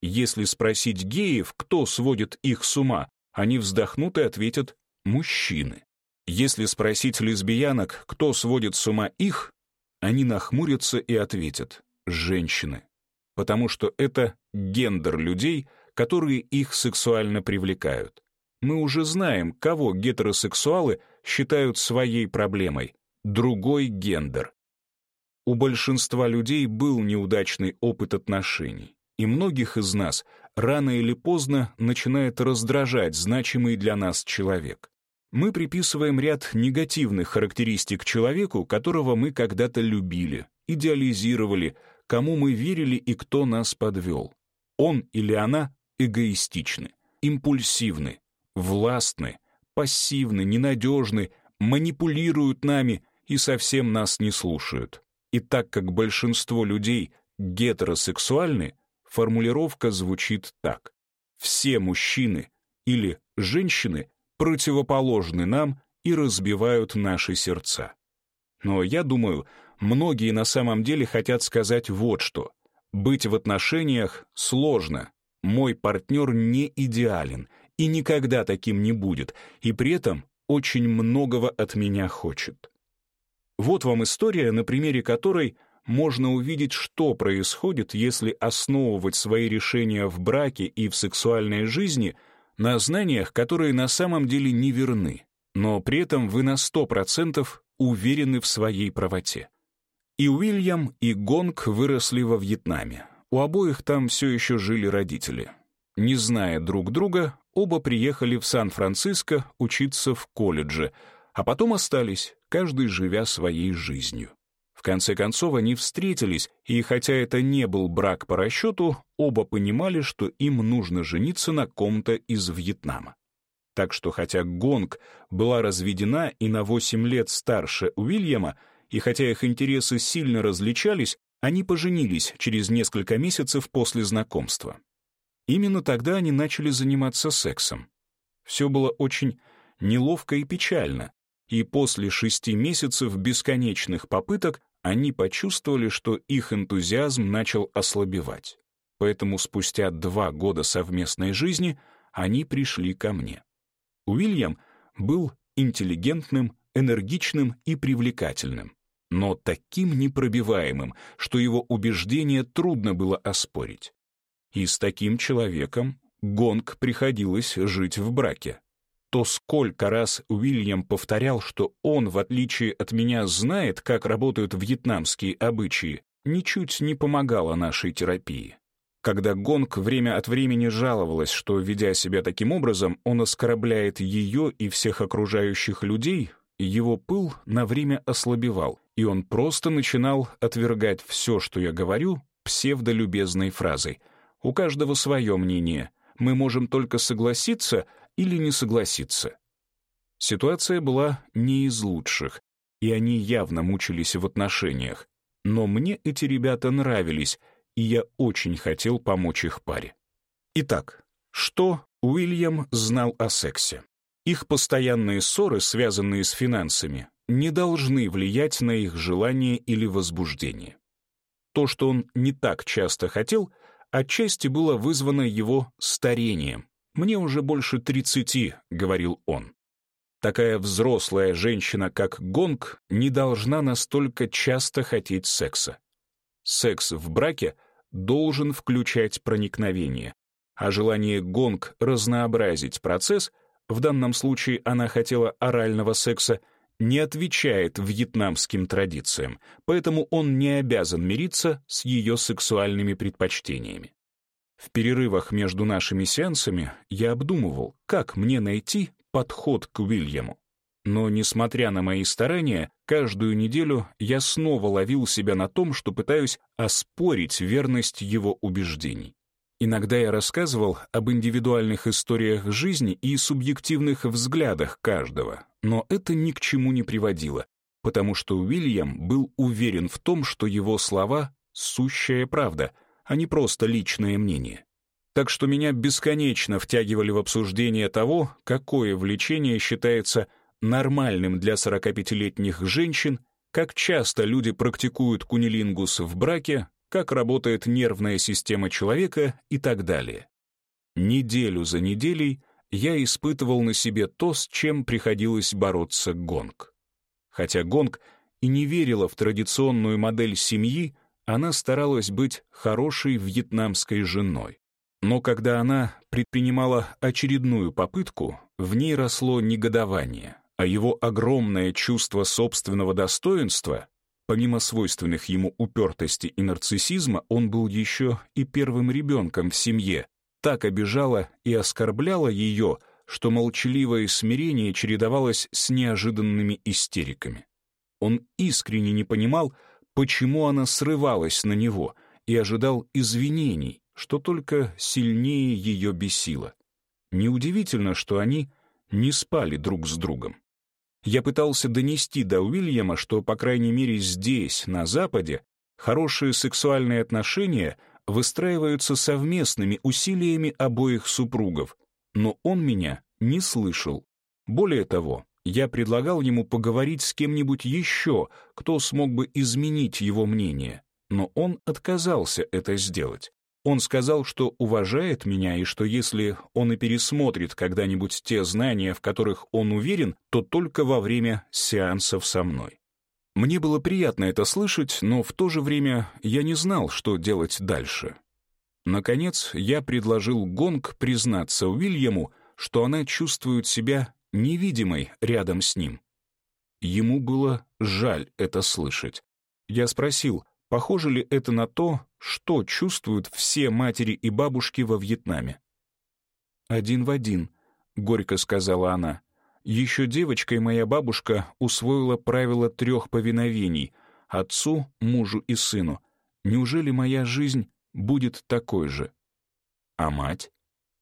Если спросить геев, кто сводит их с ума, они вздохнут и ответят мужчины. Если спросить лесбиянок, кто сводит с ума их, они нахмурятся и ответят «женщины», потому что это гендер людей, которые их сексуально привлекают. Мы уже знаем, кого гетеросексуалы считают своей проблемой — другой гендер. У большинства людей был неудачный опыт отношений, и многих из нас рано или поздно начинает раздражать значимый для нас человек мы приписываем ряд негативных характеристик человеку, которого мы когда-то любили, идеализировали, кому мы верили и кто нас подвел. Он или она эгоистичны, импульсивны, властны, пассивны, ненадежны, манипулируют нами и совсем нас не слушают. И так как большинство людей гетеросексуальны, формулировка звучит так. Все мужчины или женщины противоположны нам и разбивают наши сердца. Но я думаю, многие на самом деле хотят сказать вот что. Быть в отношениях сложно. Мой партнер не идеален и никогда таким не будет, и при этом очень многого от меня хочет. Вот вам история, на примере которой можно увидеть, что происходит, если основывать свои решения в браке и в сексуальной жизни – на знаниях, которые на самом деле не верны, но при этом вы на 100% уверены в своей правоте. И Уильям, и Гонг выросли во Вьетнаме. У обоих там все еще жили родители. Не зная друг друга, оба приехали в Сан-Франциско учиться в колледже, а потом остались, каждый живя своей жизнью. В конце концов, они встретились, и хотя это не был брак по расчету, оба понимали, что им нужно жениться на ком-то из Вьетнама. Так что, хотя Гонг была разведена и на 8 лет старше Уильяма, и хотя их интересы сильно различались, они поженились через несколько месяцев после знакомства. Именно тогда они начали заниматься сексом. Все было очень неловко и печально, и после шести месяцев бесконечных попыток они почувствовали, что их энтузиазм начал ослабевать. Поэтому спустя два года совместной жизни они пришли ко мне. Уильям был интеллигентным, энергичным и привлекательным, но таким непробиваемым, что его убеждения трудно было оспорить. И с таким человеком Гонг приходилось жить в браке то сколько раз Уильям повторял, что он, в отличие от меня, знает, как работают вьетнамские обычаи, ничуть не помогало нашей терапии. Когда Гонг время от времени жаловалась, что, ведя себя таким образом, он оскорбляет ее и всех окружающих людей, его пыл на время ослабевал, и он просто начинал отвергать все, что я говорю, псевдолюбезной фразой. «У каждого свое мнение. Мы можем только согласиться — или не согласиться. Ситуация была не из лучших, и они явно мучились в отношениях. Но мне эти ребята нравились, и я очень хотел помочь их паре. Итак, что Уильям знал о сексе? Их постоянные ссоры, связанные с финансами, не должны влиять на их желание или возбуждение. То, что он не так часто хотел, отчасти было вызвано его старением, «Мне уже больше тридцати», — говорил он. Такая взрослая женщина, как Гонг, не должна настолько часто хотеть секса. Секс в браке должен включать проникновение, а желание Гонг разнообразить процесс, в данном случае она хотела орального секса, не отвечает вьетнамским традициям, поэтому он не обязан мириться с ее сексуальными предпочтениями. В перерывах между нашими сеансами я обдумывал, как мне найти подход к Уильяму. Но, несмотря на мои старания, каждую неделю я снова ловил себя на том, что пытаюсь оспорить верность его убеждений. Иногда я рассказывал об индивидуальных историях жизни и субъективных взглядах каждого, но это ни к чему не приводило, потому что Уильям был уверен в том, что его слова — сущая правда — а не просто личное мнение. Так что меня бесконечно втягивали в обсуждение того, какое влечение считается нормальным для 45-летних женщин, как часто люди практикуют кунилингус в браке, как работает нервная система человека и так далее. Неделю за неделей я испытывал на себе то, с чем приходилось бороться Гонг. Хотя Гонг и не верила в традиционную модель семьи, она старалась быть хорошей вьетнамской женой. Но когда она предпринимала очередную попытку, в ней росло негодование, а его огромное чувство собственного достоинства, помимо свойственных ему упертости и нарциссизма, он был еще и первым ребенком в семье, так обижало и оскорбляло ее, что молчаливое смирение чередовалось с неожиданными истериками. Он искренне не понимал, почему она срывалась на него, и ожидал извинений, что только сильнее ее бесило. Неудивительно, что они не спали друг с другом. Я пытался донести до Уильяма, что, по крайней мере, здесь, на Западе, хорошие сексуальные отношения выстраиваются совместными усилиями обоих супругов, но он меня не слышал. Более того, я предлагал ему поговорить с кем-нибудь еще, кто смог бы изменить его мнение, но он отказался это сделать. Он сказал, что уважает меня и что если он и пересмотрит когда-нибудь те знания, в которых он уверен, то только во время сеансов со мной. Мне было приятно это слышать, но в то же время я не знал, что делать дальше. Наконец, я предложил Гонг признаться Уильяму, что она чувствует себя невидимой рядом с ним. Ему было жаль это слышать. Я спросил, похоже ли это на то, что чувствуют все матери и бабушки во Вьетнаме. «Один в один», — горько сказала она. «Еще девочкой моя бабушка усвоила правило трех повиновений — отцу, мужу и сыну. Неужели моя жизнь будет такой же?» «А мать?»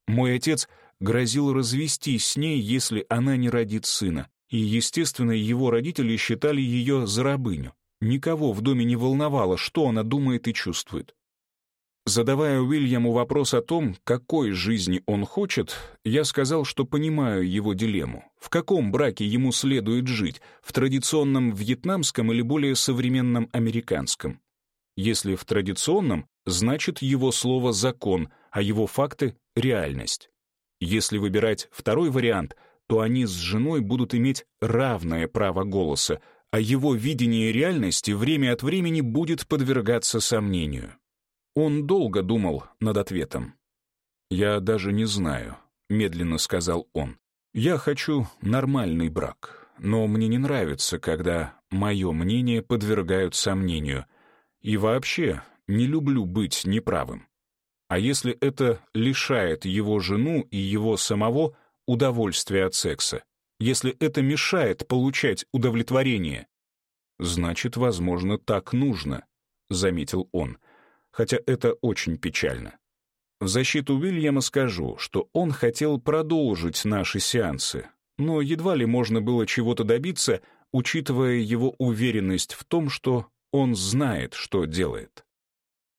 «Мой отец грозил развестись с ней, если она не родит сына. И, естественно, его родители считали ее за рабыню. Никого в доме не волновало, что она думает и чувствует. Задавая Уильяму вопрос о том, какой жизни он хочет, я сказал, что понимаю его дилемму. В каком браке ему следует жить, в традиционном вьетнамском или более современном американском? Если в традиционном, значит его слово «закон», а его факты — реальность. Если выбирать второй вариант, то они с женой будут иметь равное право голоса, а его видение реальности время от времени будет подвергаться сомнению. Он долго думал над ответом. «Я даже не знаю», — медленно сказал он. «Я хочу нормальный брак, но мне не нравится, когда мое мнение подвергают сомнению. И вообще не люблю быть неправым». А если это лишает его жену и его самого удовольствия от секса? Если это мешает получать удовлетворение? Значит, возможно, так нужно, — заметил он, хотя это очень печально. В защиту Уильяма скажу, что он хотел продолжить наши сеансы, но едва ли можно было чего-то добиться, учитывая его уверенность в том, что он знает, что делает.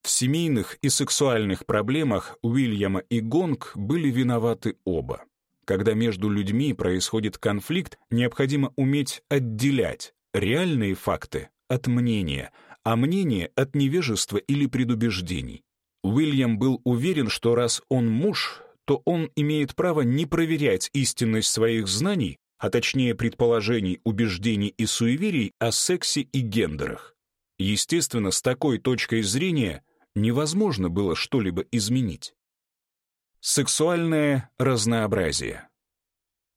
В семейных и сексуальных проблемах Уильяма и Гонг были виноваты оба. Когда между людьми происходит конфликт, необходимо уметь отделять реальные факты от мнения, а мнение от невежества или предубеждений. Уильям был уверен, что раз он муж, то он имеет право не проверять истинность своих знаний, а точнее предположений, убеждений и суеверий о сексе и гендерах. Естественно, с такой точкой зрения невозможно было что-либо изменить. Сексуальное разнообразие.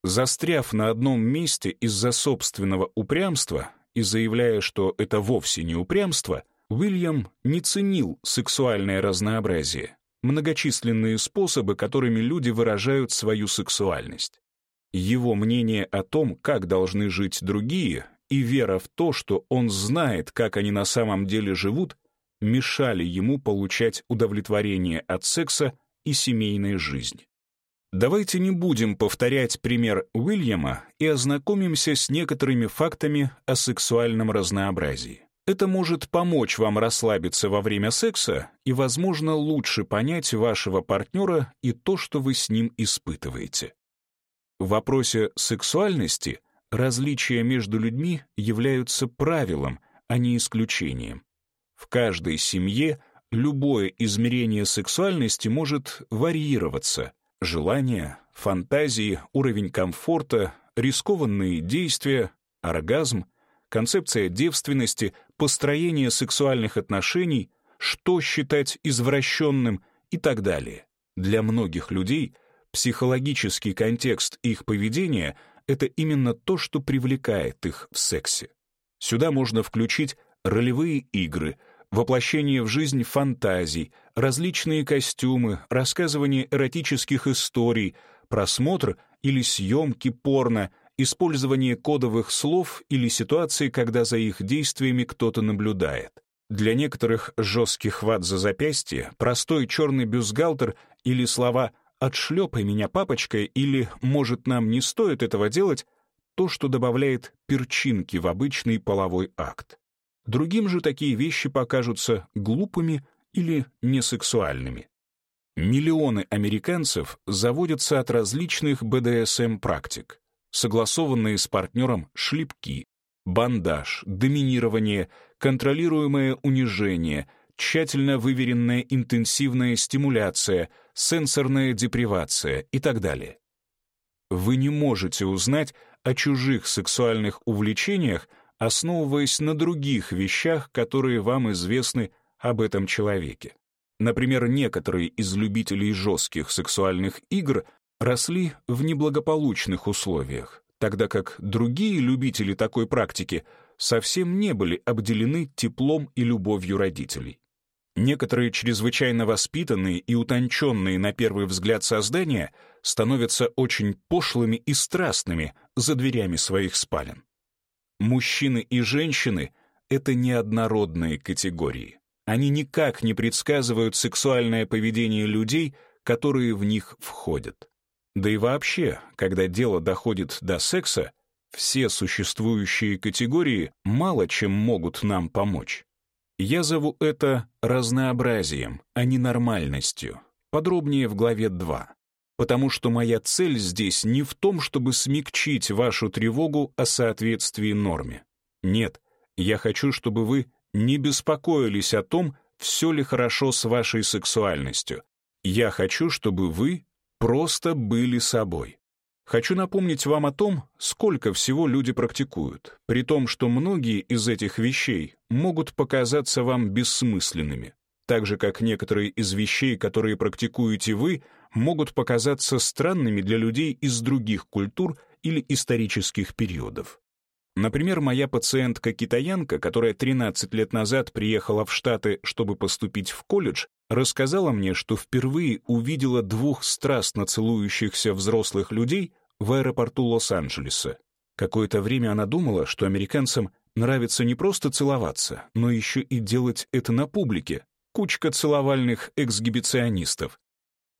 Застряв на одном месте из-за собственного упрямства и заявляя, что это вовсе не упрямство, Уильям не ценил сексуальное разнообразие, многочисленные способы, которыми люди выражают свою сексуальность. Его мнение о том, как должны жить другие, и вера в то, что он знает, как они на самом деле живут — мешали ему получать удовлетворение от секса и семейной жизни. Давайте не будем повторять пример Уильяма и ознакомимся с некоторыми фактами о сексуальном разнообразии. Это может помочь вам расслабиться во время секса и, возможно, лучше понять вашего партнера и то, что вы с ним испытываете. В вопросе сексуальности различия между людьми являются правилом, а не исключением. В каждой семье любое измерение сексуальности может варьироваться. Желания, фантазии, уровень комфорта, рискованные действия, оргазм, концепция девственности, построение сексуальных отношений, что считать извращенным и так далее. Для многих людей психологический контекст их поведения — это именно то, что привлекает их в сексе. Сюда можно включить ролевые игры — воплощение в жизнь фантазий, различные костюмы, рассказывание эротических историй, просмотр или съемки порно, использование кодовых слов или ситуации, когда за их действиями кто-то наблюдает. Для некоторых жесткий хват за запястье, простой черный бюстгальтер или слова «отшлепай меня, папочкой" или «может, нам не стоит этого делать» — то, что добавляет перчинки в обычный половой акт. Другим же такие вещи покажутся глупыми или несексуальными. Миллионы американцев заводятся от различных БДСМ-практик. Согласованные с партнером шлепки, бандаж, доминирование, контролируемое унижение, тщательно выверенная интенсивная стимуляция, сенсорная депривация и так далее. Вы не можете узнать о чужих сексуальных увлечениях, основываясь на других вещах, которые вам известны об этом человеке. Например, некоторые из любителей жестких сексуальных игр росли в неблагополучных условиях, тогда как другие любители такой практики совсем не были обделены теплом и любовью родителей. Некоторые чрезвычайно воспитанные и утонченные на первый взгляд создания становятся очень пошлыми и страстными за дверями своих спален. Мужчины и женщины — это неоднородные категории. Они никак не предсказывают сексуальное поведение людей, которые в них входят. Да и вообще, когда дело доходит до секса, все существующие категории мало чем могут нам помочь. Я зову это разнообразием, а не нормальностью. Подробнее в главе 2 потому что моя цель здесь не в том, чтобы смягчить вашу тревогу о соответствии норме. Нет, я хочу, чтобы вы не беспокоились о том, все ли хорошо с вашей сексуальностью. Я хочу, чтобы вы просто были собой. Хочу напомнить вам о том, сколько всего люди практикуют, при том, что многие из этих вещей могут показаться вам бессмысленными, так же, как некоторые из вещей, которые практикуете вы, могут показаться странными для людей из других культур или исторических периодов. Например, моя пациентка-китаянка, которая 13 лет назад приехала в Штаты, чтобы поступить в колледж, рассказала мне, что впервые увидела двух страстно целующихся взрослых людей в аэропорту Лос-Анджелеса. Какое-то время она думала, что американцам нравится не просто целоваться, но еще и делать это на публике. Кучка целовальных эксгибиционистов.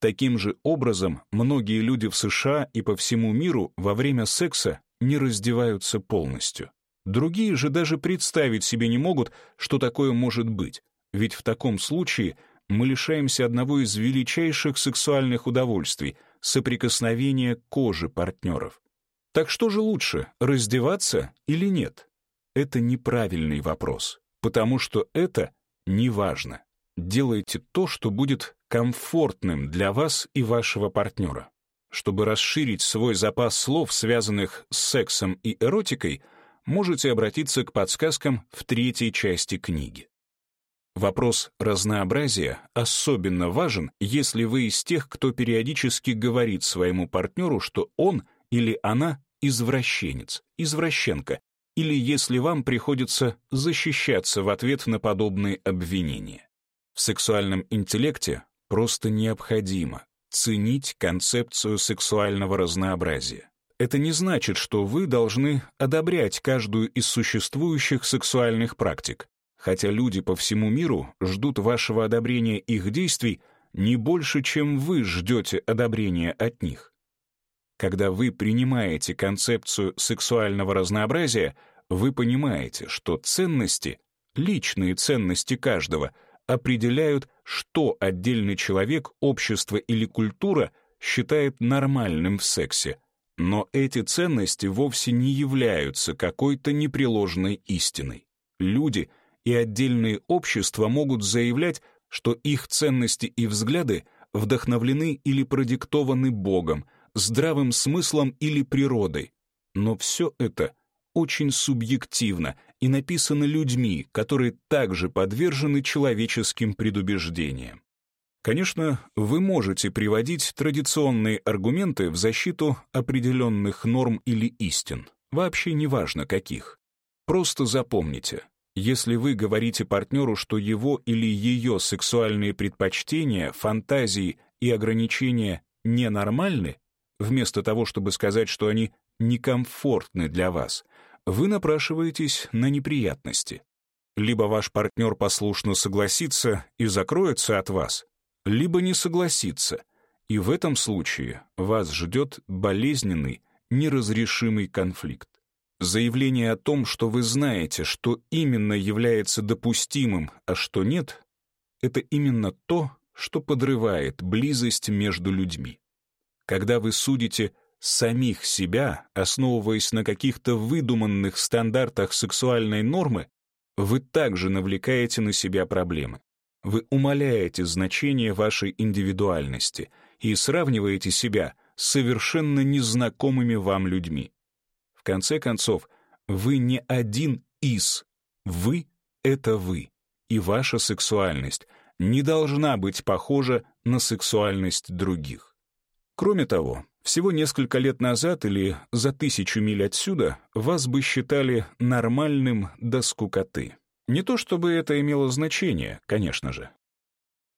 Таким же образом многие люди в США и по всему миру во время секса не раздеваются полностью. Другие же даже представить себе не могут, что такое может быть, ведь в таком случае мы лишаемся одного из величайших сексуальных удовольствий — соприкосновения кожи партнеров. Так что же лучше, раздеваться или нет? Это неправильный вопрос, потому что это неважно. Делайте то, что будет комфортным для вас и вашего партнера. Чтобы расширить свой запас слов, связанных с сексом и эротикой, можете обратиться к подсказкам в третьей части книги. Вопрос разнообразия особенно важен, если вы из тех, кто периодически говорит своему партнеру, что он или она извращенец, извращенка, или если вам приходится защищаться в ответ на подобные обвинения. В сексуальном интеллекте просто необходимо ценить концепцию сексуального разнообразия. Это не значит, что вы должны одобрять каждую из существующих сексуальных практик, хотя люди по всему миру ждут вашего одобрения их действий не больше, чем вы ждете одобрения от них. Когда вы принимаете концепцию сексуального разнообразия, вы понимаете, что ценности, личные ценности каждого — определяют, что отдельный человек, общество или культура считает нормальным в сексе. Но эти ценности вовсе не являются какой-то непреложной истиной. Люди и отдельные общества могут заявлять, что их ценности и взгляды вдохновлены или продиктованы Богом, здравым смыслом или природой. Но все это очень субъективно и написано людьми, которые также подвержены человеческим предубеждениям. Конечно, вы можете приводить традиционные аргументы в защиту определенных норм или истин, вообще неважно каких. Просто запомните, если вы говорите партнеру, что его или ее сексуальные предпочтения, фантазии и ограничения ненормальны, вместо того, чтобы сказать, что они некомфортны для вас — вы напрашиваетесь на неприятности. Либо ваш партнер послушно согласится и закроется от вас, либо не согласится, и в этом случае вас ждет болезненный, неразрешимый конфликт. Заявление о том, что вы знаете, что именно является допустимым, а что нет, это именно то, что подрывает близость между людьми. Когда вы судите самих себя, основываясь на каких-то выдуманных стандартах сексуальной нормы, вы также навлекаете на себя проблемы. Вы умаляете значение вашей индивидуальности и сравниваете себя с совершенно незнакомыми вам людьми. В конце концов, вы не один из, вы — это вы, и ваша сексуальность не должна быть похожа на сексуальность других. Кроме того, всего несколько лет назад или за тысячу миль отсюда вас бы считали нормальным до скукоты. Не то чтобы это имело значение, конечно же.